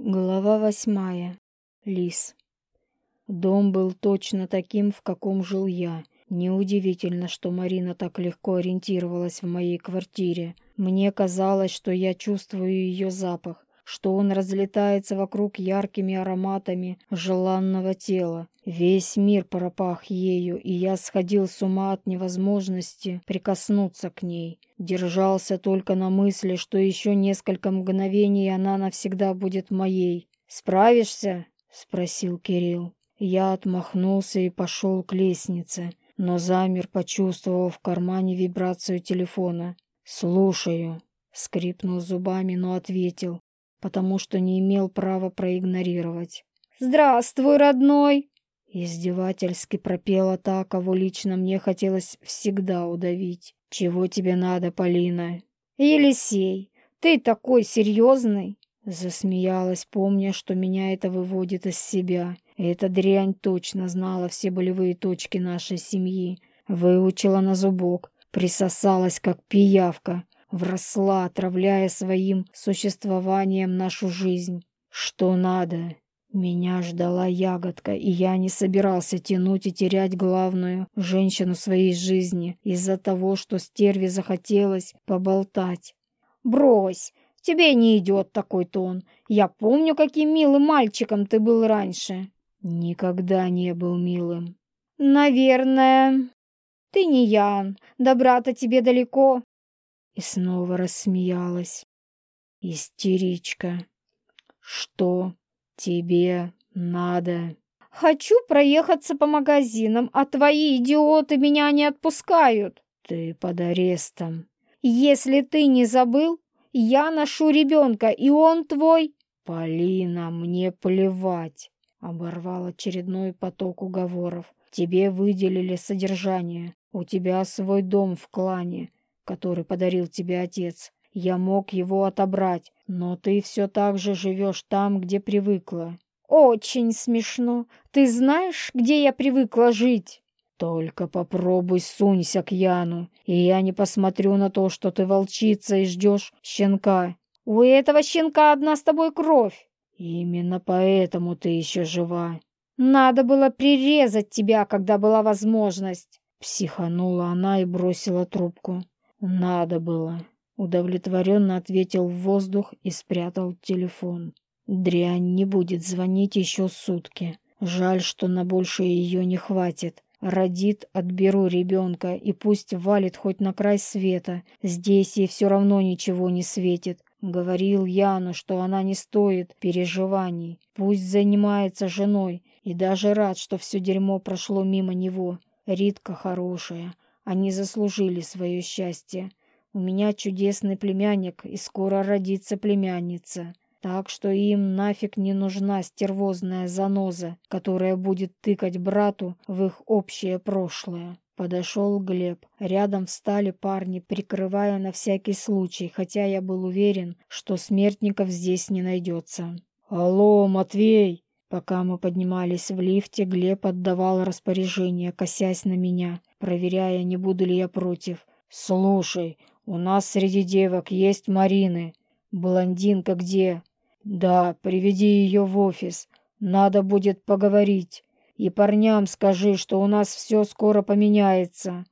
Глава восьмая. Лис. Дом был точно таким, в каком жил я. Неудивительно, что Марина так легко ориентировалась в моей квартире. Мне казалось, что я чувствую ее запах, что он разлетается вокруг яркими ароматами желанного тела. Весь мир пропах ею, и я сходил с ума от невозможности прикоснуться к ней. Держался только на мысли, что еще несколько мгновений она навсегда будет моей. «Справишься?» — спросил Кирилл. Я отмахнулся и пошел к лестнице, но замер, почувствовав в кармане вибрацию телефона. «Слушаю», — скрипнул зубами, но ответил, потому что не имел права проигнорировать. «Здравствуй, родной!» Издевательски пропела та, кого лично мне хотелось всегда удавить. «Чего тебе надо, Полина?» «Елисей, ты такой серьезный!» Засмеялась, помня, что меня это выводит из себя. Эта дрянь точно знала все болевые точки нашей семьи. Выучила на зубок, присосалась, как пиявка, вросла, отравляя своим существованием нашу жизнь. Что надо? Меня ждала ягодка, и я не собирался тянуть и терять главную женщину своей жизни из-за того, что стерве захотелось поболтать. «Брось, тебе не идет такой тон. Я помню, каким милым мальчиком ты был раньше». «Никогда не был милым». «Наверное. Ты не Ян, добра-то тебе далеко». И снова рассмеялась. «Истеричка. Что?» «Тебе надо...» «Хочу проехаться по магазинам, а твои идиоты меня не отпускают». «Ты под арестом». «Если ты не забыл, я ношу ребенка, и он твой...» «Полина, мне плевать!» — оборвал очередной поток уговоров. «Тебе выделили содержание. У тебя свой дом в клане, который подарил тебе отец. Я мог его отобрать, но ты все так же живешь там, где привыкла. Очень смешно. Ты знаешь, где я привыкла жить? Только попробуй сунься к Яну, и я не посмотрю на то, что ты волчица и ждешь щенка. У этого щенка одна с тобой кровь. Именно поэтому ты еще жива. Надо было прирезать тебя, когда была возможность. Психанула она и бросила трубку. Надо было. Удовлетворенно ответил в воздух и спрятал телефон. Дрянь не будет звонить еще сутки. Жаль, что на больше ее не хватит. Родит, отберу ребенка, и пусть валит хоть на край света. Здесь ей все равно ничего не светит. Говорил Яну, что она не стоит переживаний. Пусть занимается женой, и даже рад, что все дерьмо прошло мимо него. Ритка хорошая. Они заслужили свое счастье. У меня чудесный племянник, и скоро родится племянница. Так что им нафиг не нужна стервозная заноза, которая будет тыкать брату в их общее прошлое. Подошел Глеб. Рядом встали парни, прикрывая на всякий случай, хотя я был уверен, что смертников здесь не найдется. «Алло, Матвей!» Пока мы поднимались в лифте, Глеб отдавал распоряжение, косясь на меня, проверяя, не буду ли я против. «Слушай, у нас среди девок есть Марины. Блондинка где? Да, приведи ее в офис. Надо будет поговорить. И парням скажи, что у нас все скоро поменяется.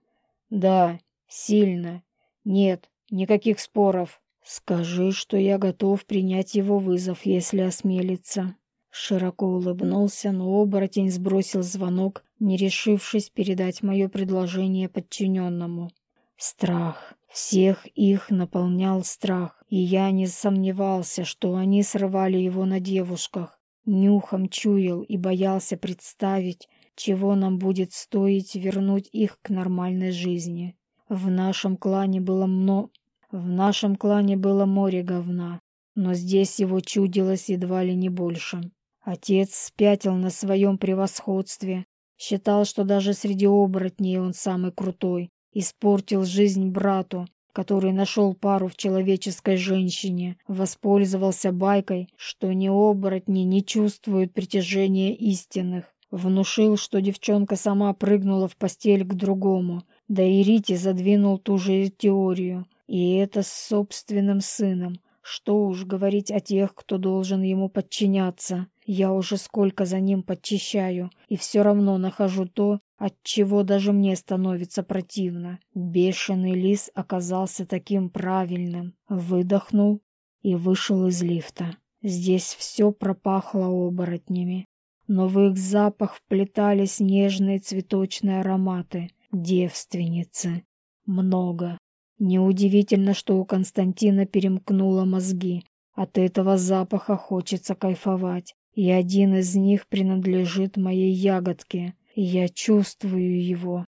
Да, сильно. Нет, никаких споров. Скажи, что я готов принять его вызов, если осмелится. Широко улыбнулся, но оборотень сбросил звонок, не решившись передать мое предложение подчиненному. Страх. Всех их наполнял страх, и я не сомневался, что они срывали его на девушках. Нюхом чуял и боялся представить, чего нам будет стоить вернуть их к нормальной жизни. В нашем клане было мно... В нашем клане было море говна, но здесь его чудилось едва ли не больше. Отец спятил на своем превосходстве, считал, что даже среди оборотней он самый крутой, Испортил жизнь брату, который нашел пару в человеческой женщине, воспользовался байкой, что ни оборотни не чувствуют притяжения истинных. Внушил, что девчонка сама прыгнула в постель к другому, да и Рите задвинул ту же теорию. И это с собственным сыном. Что уж говорить о тех, кто должен ему подчиняться. Я уже сколько за ним подчищаю, и все равно нахожу то, от чего даже мне становится противно. Бешеный лис оказался таким правильным. Выдохнул и вышел из лифта. Здесь все пропахло оборотнями, но в их запах вплетались нежные цветочные ароматы. Девственницы. Много. Неудивительно, что у Константина перемкнуло мозги. От этого запаха хочется кайфовать, и один из них принадлежит моей ягодке. Я чувствую его,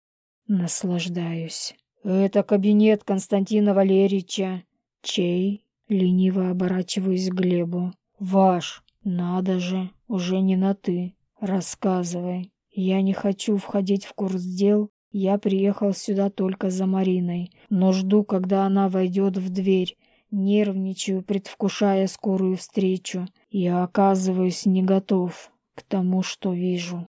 наслаждаюсь. Это кабинет Константина Валерьевича. Чей? Лениво оборачиваюсь к Глебу. Ваш. Надо же, уже не на «ты». Рассказывай. Я не хочу входить в курс дел, я приехал сюда только за Мариной, но жду, когда она войдет в дверь. Нервничаю, предвкушая скорую встречу. Я оказываюсь не готов к тому, что вижу.